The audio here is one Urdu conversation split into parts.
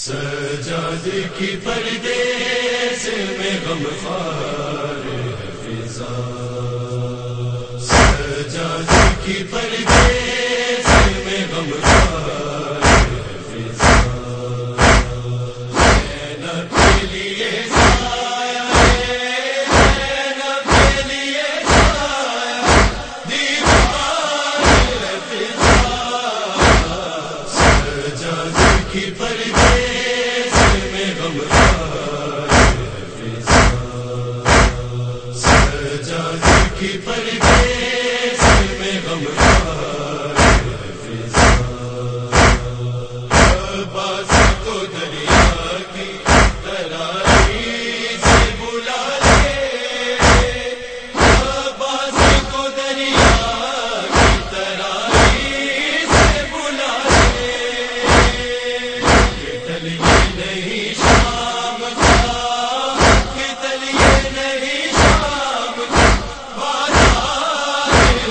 سجاد کی پردے سے میں غم خار فضا۔ سجاد کی پردے سے میں غم خار فضا۔ کے لیے پر پردے کی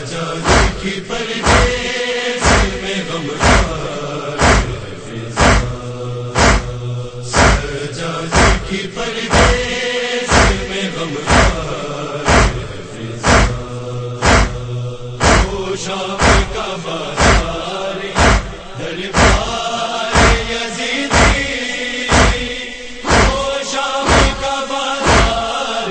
جانے کی پردیس میں غم سجانے شام کا بازار کا بازار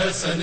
رسن